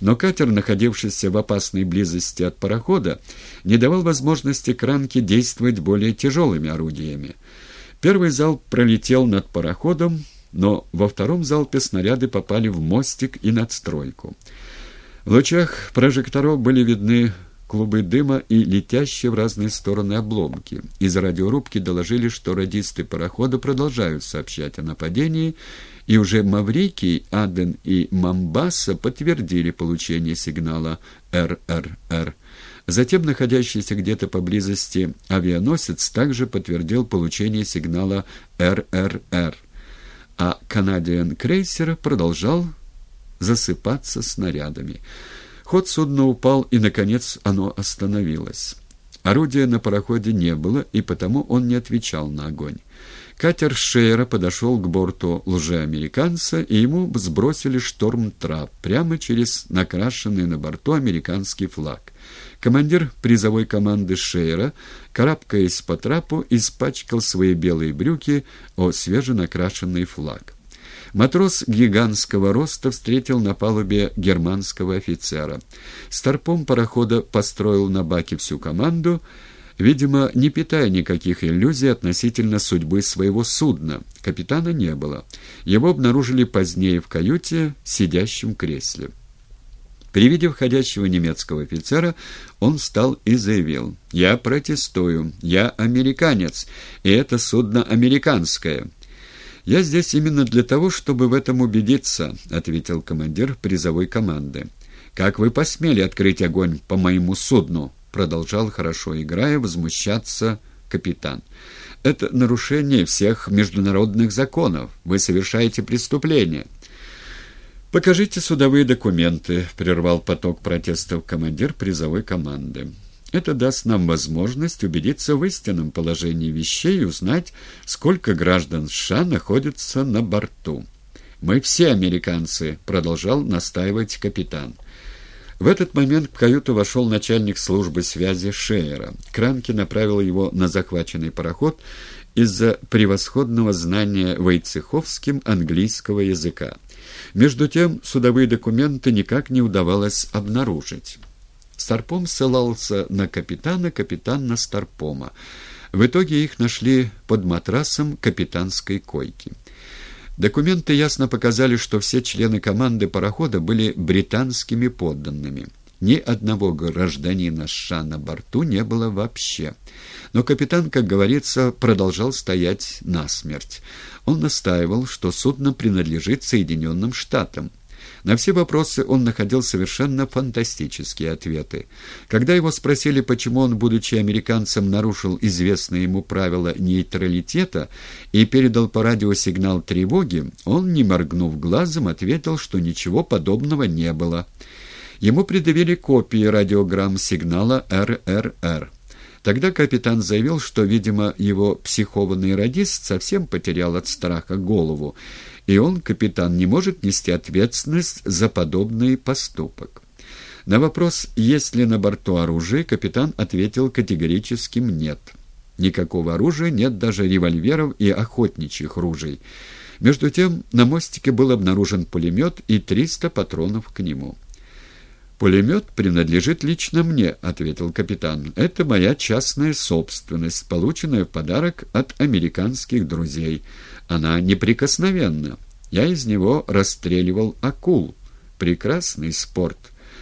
Но катер, находившийся в опасной близости от парохода, не давал возможности кранке действовать более тяжелыми орудиями. Первый залп пролетел над пароходом, но во втором залпе снаряды попали в мостик и надстройку. В лучах прожекторов были видны клубы дыма и летящие в разные стороны обломки. Из радиорубки доложили, что радисты парохода продолжают сообщать о нападении, и уже Маврикий, Аден и Мамбаса подтвердили получение сигнала РРР. Затем находящийся где-то поблизости авианосец также подтвердил получение сигнала РРР, а канадиан крейсер продолжал засыпаться снарядами. Ход судна упал, и, наконец, оно остановилось. Орудия на пароходе не было, и потому он не отвечал на огонь. Катер Шейра подошел к борту лжеамериканца, и ему сбросили шторм-трап прямо через накрашенный на борту американский флаг. Командир призовой команды Шейра, карабкаясь по трапу, испачкал свои белые брюки о свеженакрашенный флаг. Матрос гигантского роста встретил на палубе германского офицера. Старпом парохода построил на баке всю команду, видимо, не питая никаких иллюзий относительно судьбы своего судна. Капитана не было. Его обнаружили позднее в каюте, сидящем в кресле. При виде входящего немецкого офицера он встал и заявил «Я протестую, я американец, и это судно американское». «Я здесь именно для того, чтобы в этом убедиться», — ответил командир призовой команды. «Как вы посмели открыть огонь по моему судну?» — продолжал, хорошо играя, возмущаться капитан. «Это нарушение всех международных законов. Вы совершаете преступление». «Покажите судовые документы», — прервал поток протестов командир призовой команды. Это даст нам возможность убедиться в истинном положении вещей и узнать, сколько граждан США находятся на борту. «Мы все американцы», — продолжал настаивать капитан. В этот момент в каюту вошел начальник службы связи Шейера. Кранки направил его на захваченный пароход из-за превосходного знания Войцеховским английского языка. Между тем судовые документы никак не удавалось обнаружить. Старпом ссылался на капитана, капитан на Старпома. В итоге их нашли под матрасом капитанской койки. Документы ясно показали, что все члены команды парохода были британскими подданными. Ни одного гражданина США на борту не было вообще. Но капитан, как говорится, продолжал стоять насмерть. Он настаивал, что судно принадлежит Соединенным Штатам. На все вопросы он находил совершенно фантастические ответы. Когда его спросили, почему он, будучи американцем, нарушил известное ему правило нейтралитета и передал по радио сигнал тревоги, он, не моргнув глазом, ответил, что ничего подобного не было. Ему предъявили копии радиограмм сигнала РРР. Тогда капитан заявил, что, видимо, его психованный радист совсем потерял от страха голову, и он, капитан, не может нести ответственность за подобный поступок. На вопрос, есть ли на борту оружие, капитан ответил категорическим «нет». Никакого оружия нет даже револьверов и охотничьих ружей. Между тем на мостике был обнаружен пулемет и 300 патронов к нему. «Пулемет принадлежит лично мне», — ответил капитан. «Это моя частная собственность, полученная в подарок от американских друзей. Она неприкосновенна. Я из него расстреливал акул. Прекрасный спорт».